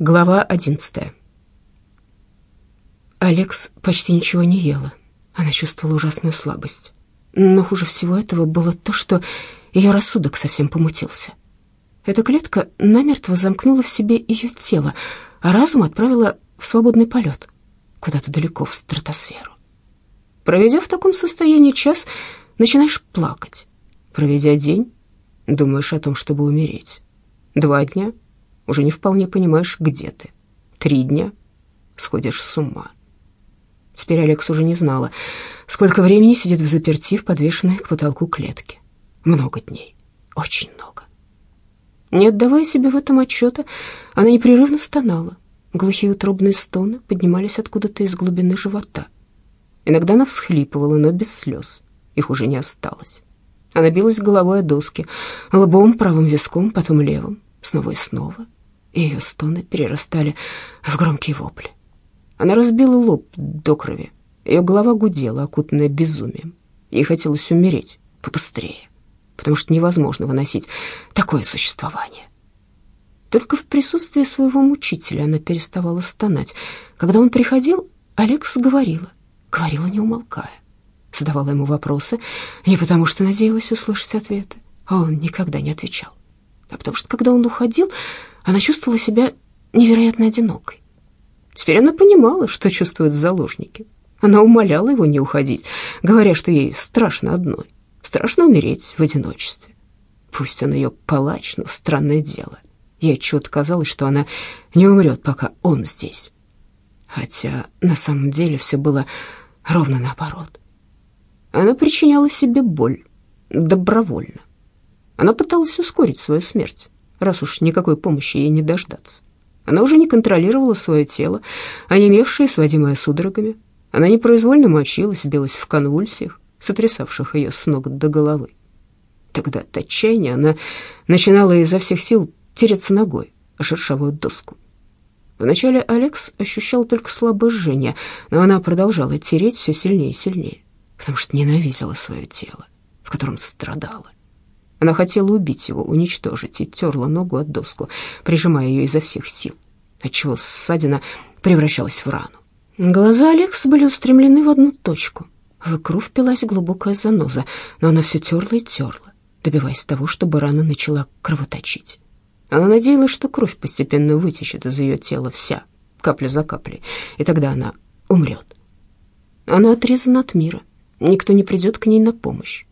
Глава одиннадцатая. Алекс почти ничего не ела. Она чувствовала ужасную слабость. Но хуже всего этого было то, что ее рассудок совсем помутился. Эта клетка намертво замкнула в себе ее тело, а разум отправила в свободный полет, куда-то далеко в стратосферу. Проведя в таком состоянии час, начинаешь плакать. Проведя день, думаешь о том, чтобы умереть. Два дня — уже не вполне понимаешь, где ты. Три дня сходишь с ума. Теперь Алекс уже не знала, сколько времени сидит в заперти в подвешенной к потолку клетке. Много дней, очень много. Не отдавая себе в этом отчета, она непрерывно стонала. Глухие утробные стоны поднимались откуда-то из глубины живота. Иногда она всхлипывала, но без слез. Их уже не осталось. Она билась головой о доски, лбом, правым виском, потом левым, снова и снова и ее стоны перерастали в громкие вопли. Она разбила лоб до крови, ее голова гудела, окутанная безумием. Ей хотелось умереть побыстрее, потому что невозможно выносить такое существование. Только в присутствии своего мучителя она переставала стонать. Когда он приходил, Алекс говорила, говорила не умолкая. Задавала ему вопросы не потому, что надеялась услышать ответы, а он никогда не отвечал, а потому что, когда он уходил, она чувствовала себя невероятно одинокой. Теперь она понимала, что чувствуют заложники. Она умоляла его не уходить, говоря, что ей страшно одной, страшно умереть в одиночестве. Пусть он ее палач, но странное дело. Ей отчет казалось, что она не умрет, пока он здесь. Хотя на самом деле все было ровно наоборот. Она причиняла себе боль добровольно. Она пыталась ускорить свою смерть раз уж никакой помощи ей не дождаться. Она уже не контролировала свое тело, онемевшее, сводимое судорогами. Она непроизвольно мочилась, билась в конвульсиях, сотрясавших ее с ног до головы. Тогда от отчаяния она начинала изо всех сил тереться ногой о шершавую доску. Вначале Алекс ощущал только слабое жжение, но она продолжала тереть все сильнее и сильнее, потому что ненавидела свое тело, в котором страдала. Она хотела убить его, уничтожить, и терла ногу от доску, прижимая ее изо всех сил, отчего ссадина превращалась в рану. Глаза Алекса были устремлены в одну точку. В икру впилась глубокая заноза, но она все терла и терла, добиваясь того, чтобы рана начала кровоточить. Она надеялась, что кровь постепенно вытечет из ее тела вся, капля за каплей, и тогда она умрет. Она отрезана от мира, никто не придет к ней на помощь.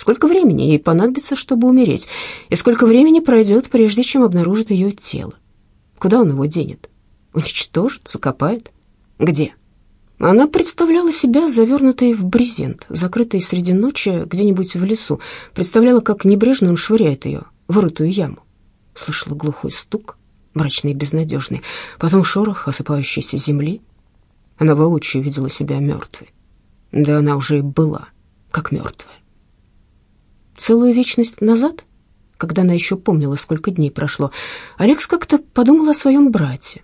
Сколько времени ей понадобится, чтобы умереть? И сколько времени пройдет, прежде чем обнаружит ее тело? Куда он его денет? Уничтожит? Закопает? Где? Она представляла себя завернутой в брезент, закрытой среди ночи где-нибудь в лесу. Представляла, как небрежно он швыряет ее в вырытую яму. Слышала глухой стук, мрачный и безнадежный, потом шорох осыпающейся земли. Она воочию видела себя мертвой. Да она уже и была, как мертвая. Целую вечность назад, когда она еще помнила, сколько дней прошло, Алекс как-то подумал о своем брате,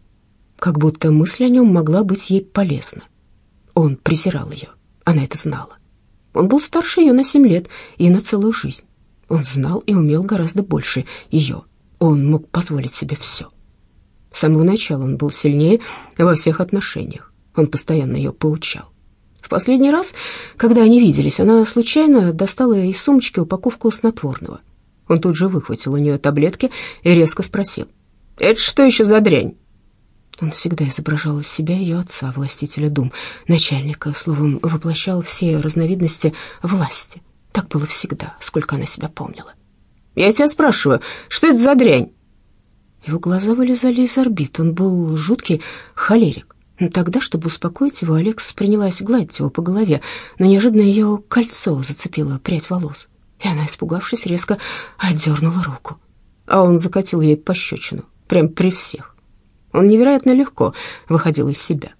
как будто мысль о нем могла быть ей полезна. Он презирал ее, она это знала. Он был старше ее на семь лет и на целую жизнь. Он знал и умел гораздо больше ее. Он мог позволить себе все. С самого начала он был сильнее во всех отношениях. Он постоянно ее поучал. В последний раз, когда они виделись, она случайно достала из сумочки упаковку снотворного. Он тут же выхватил у нее таблетки и резко спросил. «Это что еще за дрянь?» Он всегда изображал из себя ее отца, властителя дум, начальника, словом, воплощал все разновидности власти. Так было всегда, сколько она себя помнила. «Я тебя спрашиваю, что это за дрянь?» Его глаза вылезали из орбит, он был жуткий холерик. Тогда, чтобы успокоить его, Алекс принялась гладить его по голове, но неожиданно ее кольцо зацепило прядь волос, и она, испугавшись, резко отдернула руку. А он закатил ей пощечину, прям при всех. Он невероятно легко выходил из себя.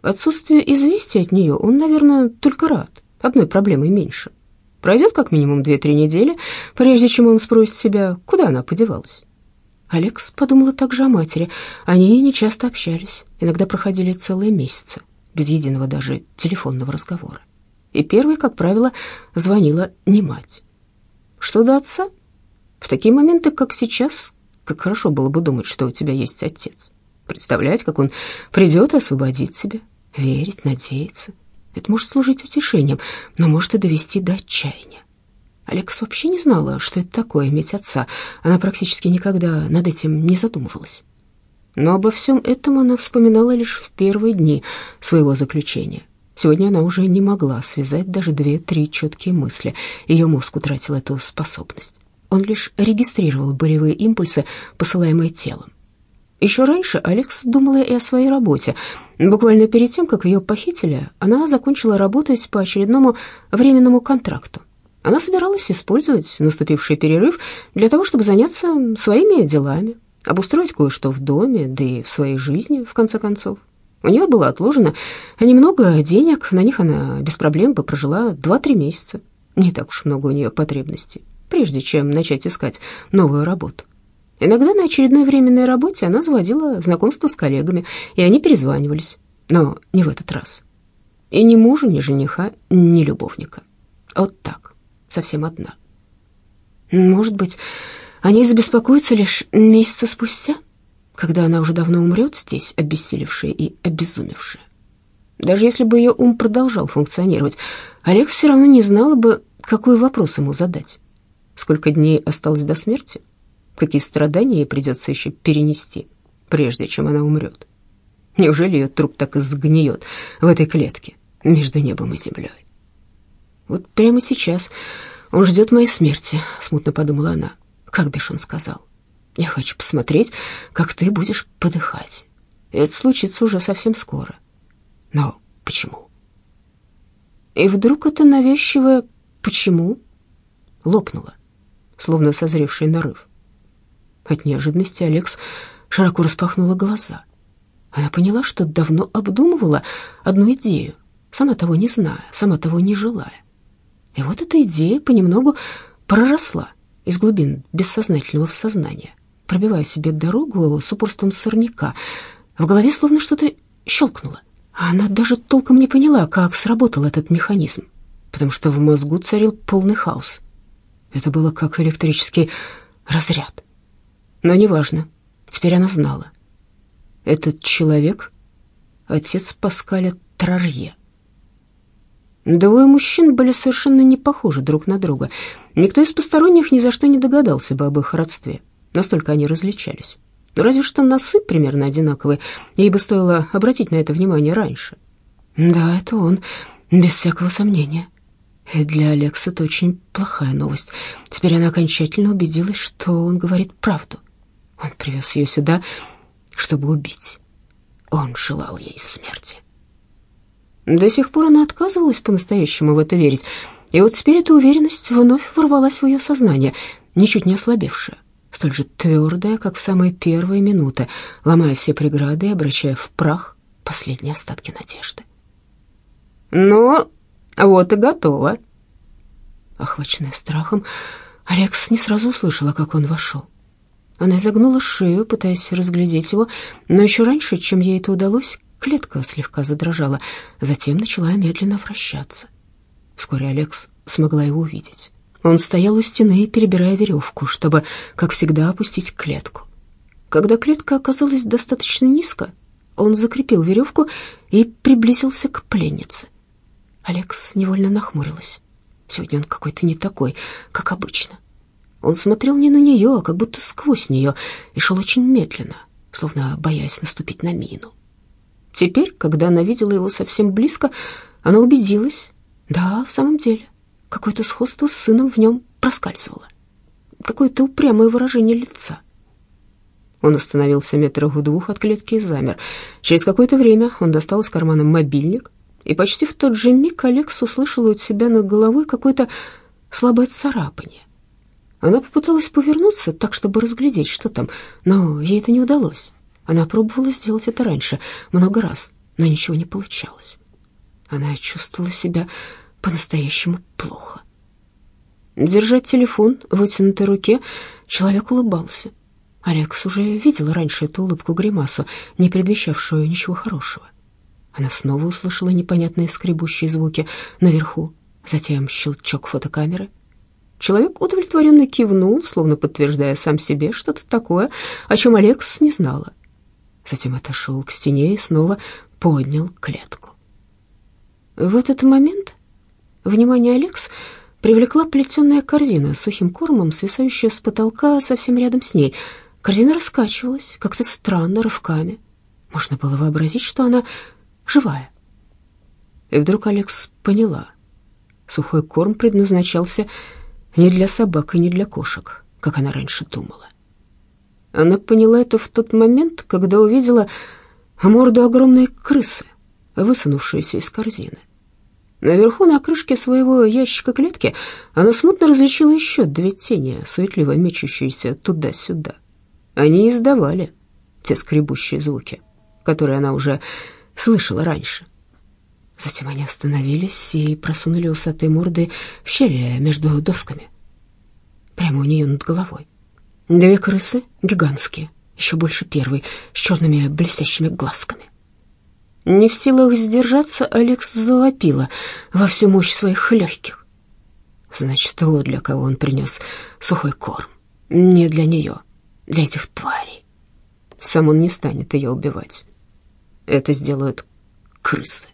Отсутствие известия от нее он, наверное, только рад, одной проблемой меньше. Пройдет как минимум две-три недели, прежде чем он спросит себя, куда она подевалась. Алекс подумала также о матери. Они не часто общались, иногда проходили целые месяцы, без единого даже телефонного разговора. И первой, как правило, звонила не мать. Что до отца? В такие моменты, как сейчас, Как хорошо было бы думать, что у тебя есть отец. Представлять, как он придет и освободит тебя. Верить, надеяться. Это может служить утешением, но может и довести до отчаяния. Алекс вообще не знала, что это такое иметь отца. Она практически никогда над этим не задумывалась. Но обо всем этом она вспоминала лишь в первые дни своего заключения. Сегодня она уже не могла связать даже две-три четкие мысли. Ее мозг утратил эту способность. Он лишь регистрировал болевые импульсы, посылаемые телом. Еще раньше Алекс думала и о своей работе. Буквально перед тем, как ее похитили, она закончила работать по очередному временному контракту. Она собиралась использовать наступивший перерыв для того, чтобы заняться своими делами, обустроить кое-что в доме, да и в своей жизни, в конце концов. У нее было отложено немного денег, на них она без проблем бы прожила 2-3 месяца. Не так уж много у нее потребностей, прежде чем начать искать новую работу. Иногда на очередной временной работе она заводила знакомство с коллегами, и они перезванивались, но не в этот раз. И ни мужа, ни жениха, ни любовника. Вот так, совсем одна. Может быть, они забеспокоятся лишь месяца спустя, когда она уже давно умрет здесь, обессилевшая и обезумевшая. Даже если бы ее ум продолжал функционировать, Алекс все равно не знала бы, какой вопрос ему задать. Сколько дней осталось до смерти? Какие страдания ей придется еще перенести, прежде чем она умрет? Неужели ее труп так и сгниет в этой клетке между небом и землей? Вот прямо сейчас он ждет моей смерти, смутно подумала она. Как бишь он сказал? Я хочу посмотреть, как ты будешь подыхать. Это случится уже совсем скоро. Но почему? И вдруг это навязчивое «почему» лопнуло, словно созревший нарыв. От неожиданности Алекс широко распахнула глаза. Она поняла, что давно обдумывала одну идею, сама того не зная, сама того не желая. И вот эта идея понемногу проросла из глубин бессознательного в сознание, пробивая себе дорогу с упорством сорняка. В голове словно что-то щелкнуло. Она даже толком не поняла, как сработал этот механизм, потому что в мозгу царил полный хаос. Это было как электрический разряд. Но неважно, теперь она знала. Этот человек — отец Паскаля Трарье. Двое мужчин были совершенно не похожи друг на друга. Никто из посторонних ни за что не догадался бы об их родстве. Настолько они различались. Разве что носы примерно одинаковые. Ей бы стоило обратить на это внимание раньше. Да, это он, без всякого сомнения. И для Алекса это очень плохая новость. Теперь она окончательно убедилась, что он говорит правду. Он привез ее сюда, чтобы убить. Он желал ей смерти. До сих пор она отказывалась по-настоящему в это верить, и вот теперь эта уверенность вновь ворвалась в ее сознание, ничуть не ослабевшая, столь же твердая, как в самые первые минуты, ломая все преграды и обращая в прах последние остатки надежды. «Ну, вот и готово». Охваченная страхом, Алекс не сразу услышала, как он вошел. Она изогнула шею, пытаясь разглядеть его, но еще раньше, чем ей это удалось, клетка слегка задрожала, затем начала медленно вращаться. Вскоре Алекс смогла его увидеть. Он стоял у стены, перебирая веревку, чтобы, как всегда, опустить клетку. Когда клетка оказалась достаточно низко, он закрепил веревку и приблизился к пленнице. Алекс невольно нахмурилась. Сегодня он какой-то не такой, как обычно. Он смотрел не на нее, а как будто сквозь нее, и шел очень медленно, словно боясь наступить на мину. Теперь, когда она видела его совсем близко, она убедилась, да, в самом деле, какое-то сходство с сыном в нем проскальзывало, какое-то упрямое выражение лица. Он остановился метрах в двух от клетки и замер. Через какое-то время он достал из кармана мобильник, и почти в тот же миг Алекс услышала у себя над головой какое-то слабое царапание. Она попыталась повернуться так, чтобы разглядеть, что там, но ей это не удалось. Она пробовала сделать это раньше, много раз, но ничего не получалось. Она чувствовала себя по-настоящему плохо. Держать телефон в вытянутой руке, человек улыбался. Алекс уже видел раньше эту улыбку-гримасу, не предвещавшую ничего хорошего. Она снова услышала непонятные скребущие звуки наверху, затем щелчок фотокамеры — Человек удовлетворенно кивнул, словно подтверждая сам себе что-то такое, о чем Алекс не знала. Затем отошел к стене и снова поднял клетку. В этот момент внимание Алекс привлекла плетеная корзина с сухим кормом, свисающая с потолка совсем рядом с ней. Корзина раскачивалась как-то странно, рывками. Можно было вообразить, что она живая. И вдруг Алекс поняла. Сухой корм предназначался не для собак и не для кошек, как она раньше думала. Она поняла это в тот момент, когда увидела морду огромной крысы, высунувшуюся из корзины. Наверху на крышке своего ящика клетки она смутно различила еще две тени, суетливо мечущиеся туда-сюда. Они издавали те скребущие звуки, которые она уже слышала раньше. Затем они остановились и просунули усатые морды в щели между досками, прямо у нее над головой. Две крысы, гигантские, еще больше первой, с черными блестящими глазками. Не в силах сдержаться, Алекс завопила во всю мощь своих легких. Значит, вот для кого он принес сухой корм. Не для нее, для этих тварей. Сам он не станет ее убивать. Это сделают крысы.